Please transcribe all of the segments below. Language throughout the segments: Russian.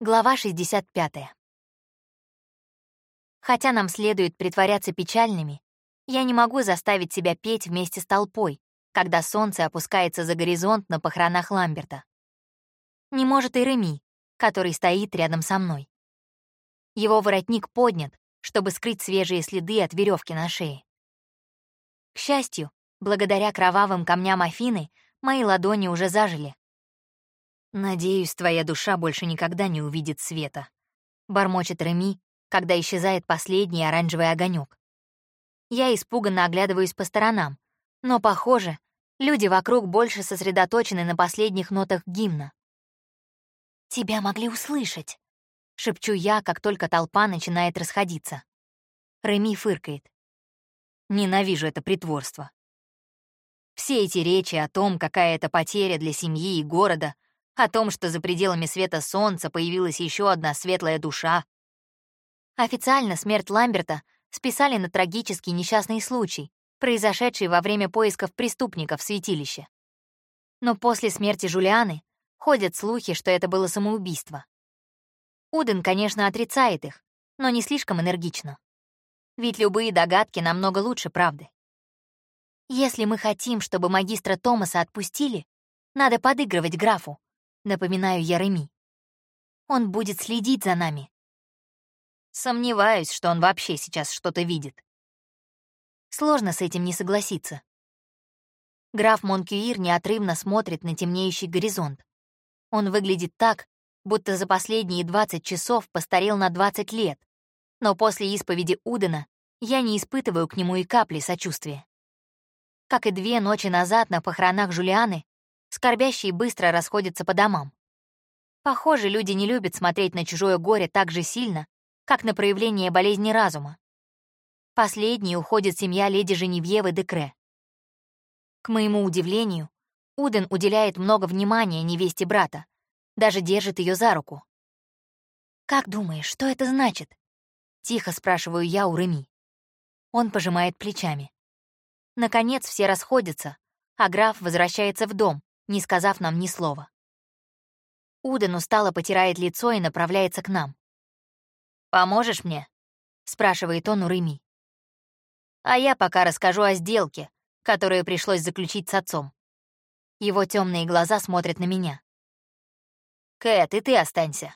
Глава 65. Хотя нам следует притворяться печальными, я не могу заставить себя петь вместе с толпой, когда солнце опускается за горизонт на похоронах Ламберта. Не может и Реми, который стоит рядом со мной. Его воротник поднят, чтобы скрыть свежие следы от веревки на шее. К счастью, благодаря кровавым камням Афины, мои ладони уже зажили, «Надеюсь, твоя душа больше никогда не увидит света», — бормочет Реми, когда исчезает последний оранжевый огонек. Я испуганно оглядываюсь по сторонам, но, похоже, люди вокруг больше сосредоточены на последних нотах гимна. «Тебя могли услышать», — шепчу я, как только толпа начинает расходиться. Реми фыркает. Ненавижу это притворство. Все эти речи о том, какая это потеря для семьи и города — о том, что за пределами света солнца появилась еще одна светлая душа. Официально смерть Ламберта списали на трагический несчастный случай, произошедший во время поисков преступников в святилище. Но после смерти Жулианы ходят слухи, что это было самоубийство. Уден, конечно, отрицает их, но не слишком энергично. Ведь любые догадки намного лучше правды. Если мы хотим, чтобы магистра Томаса отпустили, надо подыгрывать графу, напоминаю я Реми. Он будет следить за нами. Сомневаюсь, что он вообще сейчас что-то видит. Сложно с этим не согласиться. Граф Монкюир неотрывно смотрит на темнеющий горизонт. Он выглядит так, будто за последние 20 часов постарел на 20 лет, но после исповеди Удена я не испытываю к нему и капли сочувствия. Как и две ночи назад на похоронах Жулианы, Скорбящие быстро расходятся по домам. Похоже, люди не любят смотреть на чужое горе так же сильно, как на проявление болезни разума. Последней уходит семья леди Женевьевы Декре. К моему удивлению, Уден уделяет много внимания невесте брата, даже держит ее за руку. «Как думаешь, что это значит?» — тихо спрашиваю я у Реми. Он пожимает плечами. Наконец все расходятся, а граф возвращается в дом, не сказав нам ни слова. Уден устало потирает лицо и направляется к нам. «Поможешь мне?» — спрашивает он у Реми. «А я пока расскажу о сделке, которую пришлось заключить с отцом». Его темные глаза смотрят на меня. «Кэт, и ты останься.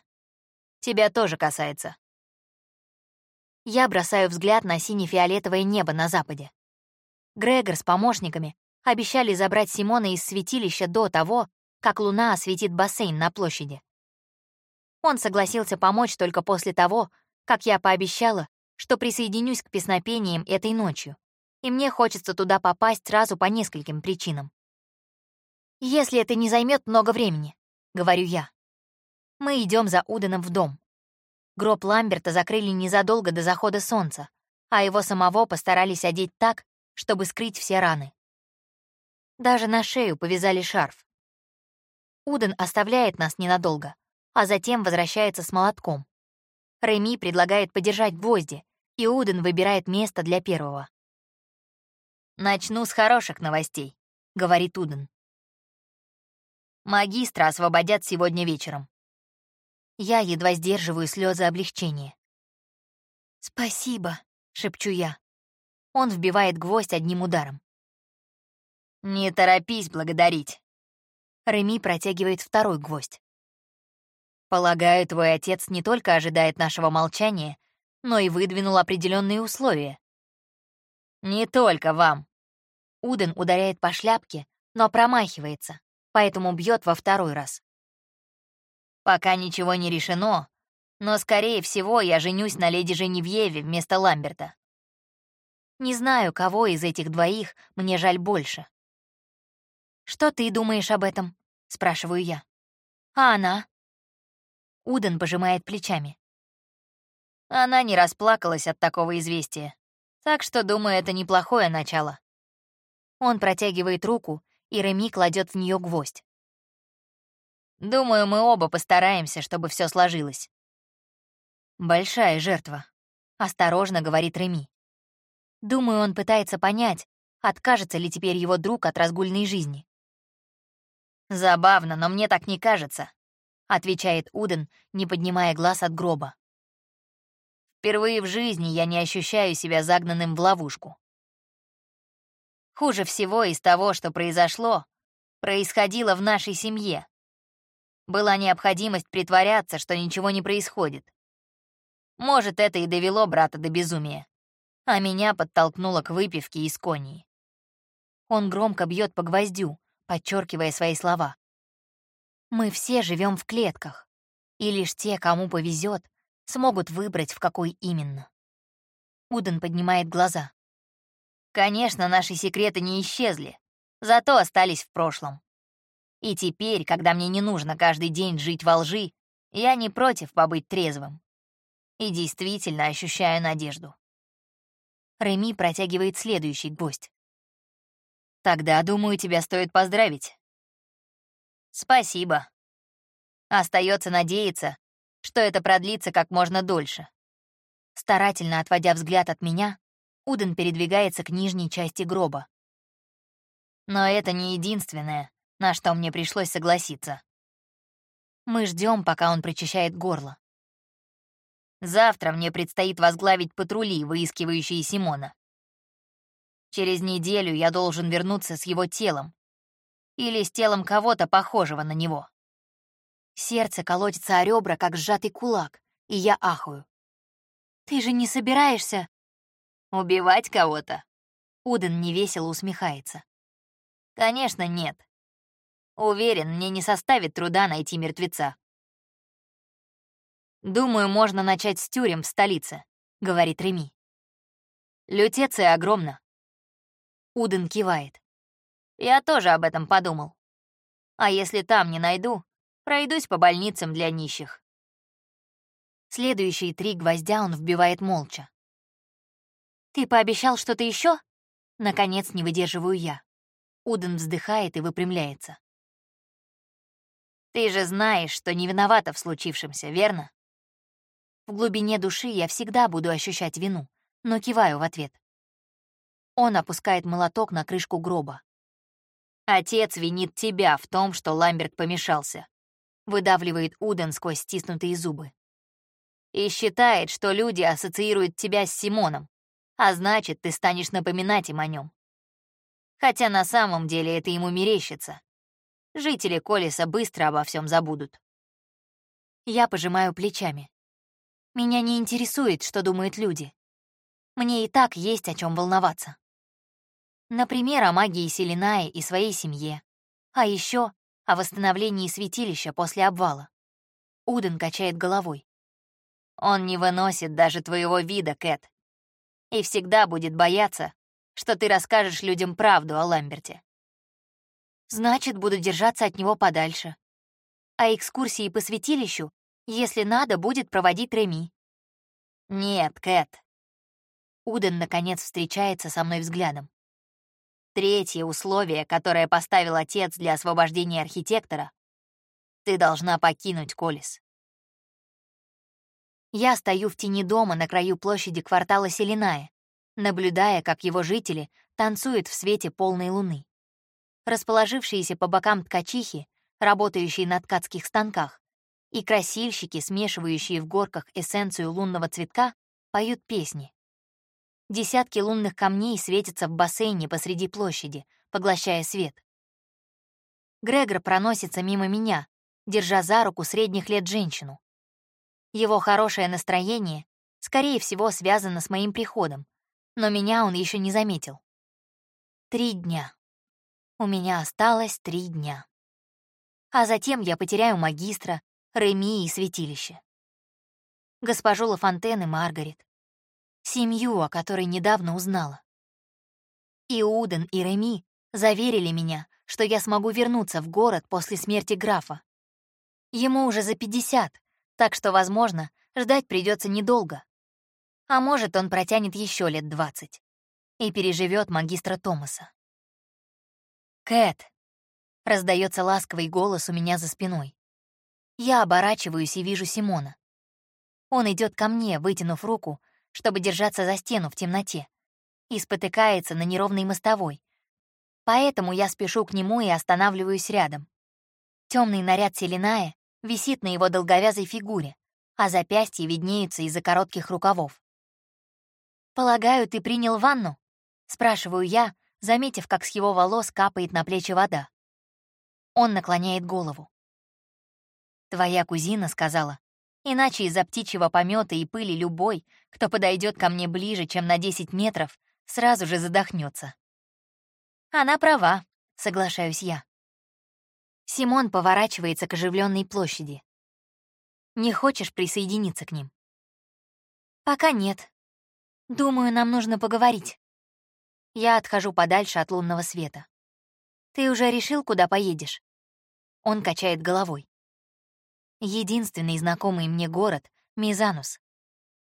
Тебя тоже касается». Я бросаю взгляд на сине-фиолетовое небо на западе. Грегор с помощниками обещали забрать Симона из святилища до того, как луна осветит бассейн на площади. Он согласился помочь только после того, как я пообещала, что присоединюсь к песнопениям этой ночью, и мне хочется туда попасть сразу по нескольким причинам. «Если это не займет много времени», — говорю я. Мы идем за Уденом в дом. Гроб Ламберта закрыли незадолго до захода солнца, а его самого постарались одеть так, чтобы скрыть все раны. Даже на шею повязали шарф. Уден оставляет нас ненадолго, а затем возвращается с молотком. Реми предлагает подержать гвозди, и Уден выбирает место для первого. «Начну с хороших новостей», — говорит Уден. «Магистра освободят сегодня вечером». Я едва сдерживаю слезы облегчения. «Спасибо», — шепчу я. Он вбивает гвоздь одним ударом. «Не торопись благодарить». Реми протягивает второй гвоздь. «Полагаю, твой отец не только ожидает нашего молчания, но и выдвинул определенные условия». «Не только вам». Уден ударяет по шляпке, но промахивается, поэтому бьет во второй раз. «Пока ничего не решено, но, скорее всего, я женюсь на леди Женевьеве вместо Ламберта. Не знаю, кого из этих двоих мне жаль больше. «Что ты думаешь об этом?» — спрашиваю я. «А она?» Уден пожимает плечами. Она не расплакалась от такого известия, так что, думаю, это неплохое начало. Он протягивает руку, и Реми кладет в нее гвоздь. Думаю, мы оба постараемся, чтобы все сложилось. Большая жертва, осторожно говорит Реми. Думаю, он пытается понять, откажется ли теперь его друг от разгульной жизни. Забавно, но мне так не кажется. отвечает Уден, не поднимая глаз от гроба. Впервые в жизни я не ощущаю себя загнанным в ловушку. Хуже всего из того, что произошло, происходило в нашей семье. Была необходимость притворяться, что ничего не происходит. Может, это и довело брата до безумия, а меня подтолкнуло к выпивке из конии. Он громко бьет по гвоздю, подчеркивая свои слова. Мы все живем в клетках, и лишь те, кому повезет, смогут выбрать, в какой именно. Уден поднимает глаза. Конечно, наши секреты не исчезли, зато остались в прошлом. И теперь, когда мне не нужно каждый день жить во лжи, я не против побыть трезвым. И действительно ощущаю надежду. Реми протягивает следующий гвоздь. Тогда, думаю, тебя стоит поздравить. Спасибо. Остается надеяться, что это продлится как можно дольше. Старательно отводя взгляд от меня, Уден передвигается к нижней части гроба. Но это не единственное, на что мне пришлось согласиться. Мы ждем, пока он прочищает горло. Завтра мне предстоит возглавить патрули, выискивающие Симона. Через неделю я должен вернуться с его телом. Или с телом кого-то похожего на него. Сердце колотится о ребра, как сжатый кулак, и я ахую. «Ты же не собираешься...» «Убивать кого-то?» Уден невесело усмехается. «Конечно, нет. Уверен, мне не составит труда найти мертвеца». «Думаю, можно начать с тюрем в столице», — говорит Реми. «Лютеция огромна». Уден кивает. «Я тоже об этом подумал. А если там не найду, Пройдусь по больницам для нищих. Следующие три гвоздя он вбивает молча. «Ты пообещал что-то еще? Наконец не выдерживаю я. Уден вздыхает и выпрямляется. «Ты же знаешь, что не виновата в случившемся, верно?» В глубине души я всегда буду ощущать вину, но киваю в ответ. Он опускает молоток на крышку гроба. «Отец винит тебя в том, что Ламберт помешался выдавливает Уден сквозь стиснутые зубы. И считает, что люди ассоциируют тебя с Симоном, а значит, ты станешь напоминать им о нем. Хотя на самом деле это ему мерещится. Жители Колеса быстро обо всем забудут. Я пожимаю плечами. Меня не интересует, что думают люди. Мне и так есть о чем волноваться. Например, о магии Селинаи и своей семье. А еще о восстановлении святилища после обвала. Уден качает головой. Он не выносит даже твоего вида, Кэт. И всегда будет бояться, что ты расскажешь людям правду о Ламберте. Значит, буду держаться от него подальше. А экскурсии по святилищу, если надо, будет проводить Реми. Нет, Кэт. Уден, наконец, встречается со мной взглядом. Третье условие, которое поставил отец для освобождения архитектора — ты должна покинуть Колес. Я стою в тени дома на краю площади квартала Селиная, наблюдая, как его жители танцуют в свете полной луны. Расположившиеся по бокам ткачихи, работающие на ткацких станках, и красильщики, смешивающие в горках эссенцию лунного цветка, поют песни. Десятки лунных камней светятся в бассейне посреди площади, поглощая свет. Грегор проносится мимо меня, держа за руку средних лет женщину. Его хорошее настроение, скорее всего, связано с моим приходом, но меня он еще не заметил. Три дня. У меня осталось три дня. А затем я потеряю магистра, Реми и святилище. Госпожу Лафонтен и Маргарет, семью, о которой недавно узнала. И Уден, и Реми заверили меня, что я смогу вернуться в город после смерти графа. Ему уже за 50, так что, возможно, ждать придется недолго. А может, он протянет еще лет 20 и переживет магистра Томаса. «Кэт!» — раздается ласковый голос у меня за спиной. Я оборачиваюсь и вижу Симона. Он идет ко мне, вытянув руку, чтобы держаться за стену в темноте, и спотыкается на неровной мостовой. Поэтому я спешу к нему и останавливаюсь рядом. Темный наряд Селиная висит на его долговязой фигуре, а запястья виднеются из-за коротких рукавов. «Полагаю, ты принял ванну?» — спрашиваю я, заметив, как с его волос капает на плечи вода. Он наклоняет голову. «Твоя кузина сказала, иначе из-за птичьего помета и пыли любой, кто подойдет ко мне ближе, чем на 10 метров, сразу же задохнется. Она права, соглашаюсь я. Симон поворачивается к оживленной площади. Не хочешь присоединиться к ним? Пока нет. Думаю, нам нужно поговорить. Я отхожу подальше от лунного света. Ты уже решил, куда поедешь? Он качает головой. Единственный знакомый мне город — Мизанус.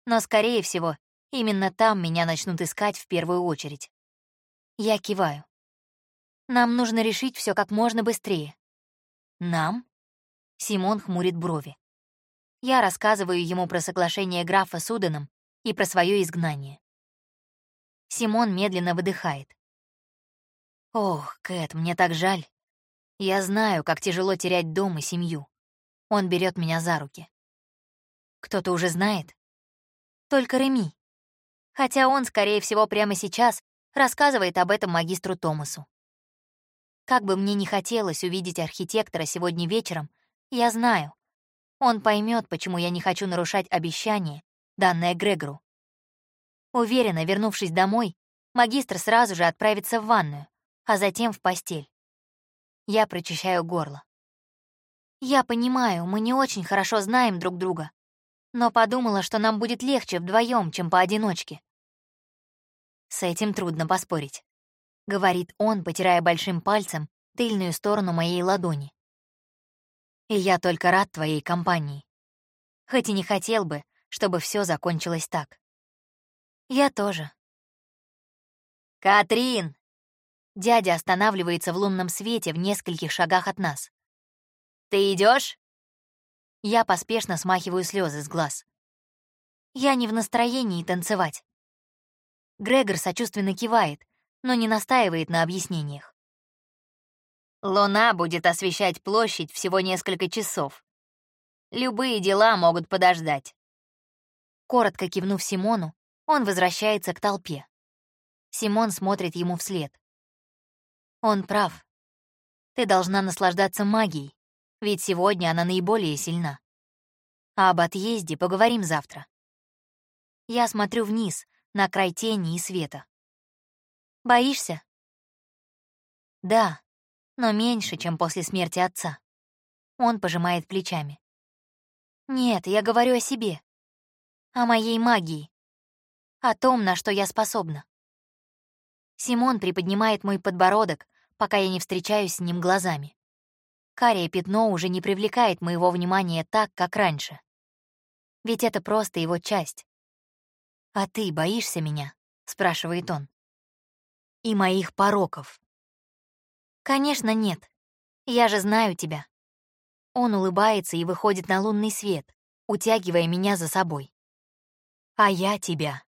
Но, скорее всего, именно там меня начнут искать в первую очередь. Я киваю. Нам нужно решить все как можно быстрее. Нам? Симон хмурит брови. Я рассказываю ему про соглашение графа с Уданом и про свое изгнание. Симон медленно выдыхает. «Ох, Кэт, мне так жаль. Я знаю, как тяжело терять дом и семью. Он берет меня за руки. Кто-то уже знает? Только Реми. Хотя он, скорее всего, прямо сейчас рассказывает об этом магистру Томасу. Как бы мне ни хотелось увидеть архитектора сегодня вечером, я знаю, он поймет, почему я не хочу нарушать обещание, данное Грегору. Уверена, вернувшись домой, магистр сразу же отправится в ванную, а затем в постель. Я прочищаю горло. Я понимаю, мы не очень хорошо знаем друг друга, но подумала, что нам будет легче вдвоем, чем поодиночке. С этим трудно поспорить, говорит он, потирая большим пальцем тыльную сторону моей ладони. И я только рад твоей компании. Хоть и не хотел бы, чтобы все закончилось так. Я тоже. «Катрин!» Дядя останавливается в лунном свете в нескольких шагах от нас. «Ты идешь? Я поспешно смахиваю слезы с глаз. Я не в настроении танцевать. Грегор сочувственно кивает, но не настаивает на объяснениях. Луна будет освещать площадь всего несколько часов. Любые дела могут подождать. Коротко кивнув Симону, он возвращается к толпе. Симон смотрит ему вслед. Он прав. Ты должна наслаждаться магией, ведь сегодня она наиболее сильна. А об отъезде поговорим завтра. Я смотрю вниз, на край тени и света. Боишься? Да, но меньше, чем после смерти отца. Он пожимает плечами. Нет, я говорю о себе. О моей магии. О том, на что я способна. Симон приподнимает мой подбородок, пока я не встречаюсь с ним глазами. Карие пятно уже не привлекает моего внимания так, как раньше. Ведь это просто его часть. «А ты боишься меня?» — спрашивает он. «И моих пороков». «Конечно, нет. Я же знаю тебя». Он улыбается и выходит на лунный свет, утягивая меня за собой. «А я тебя».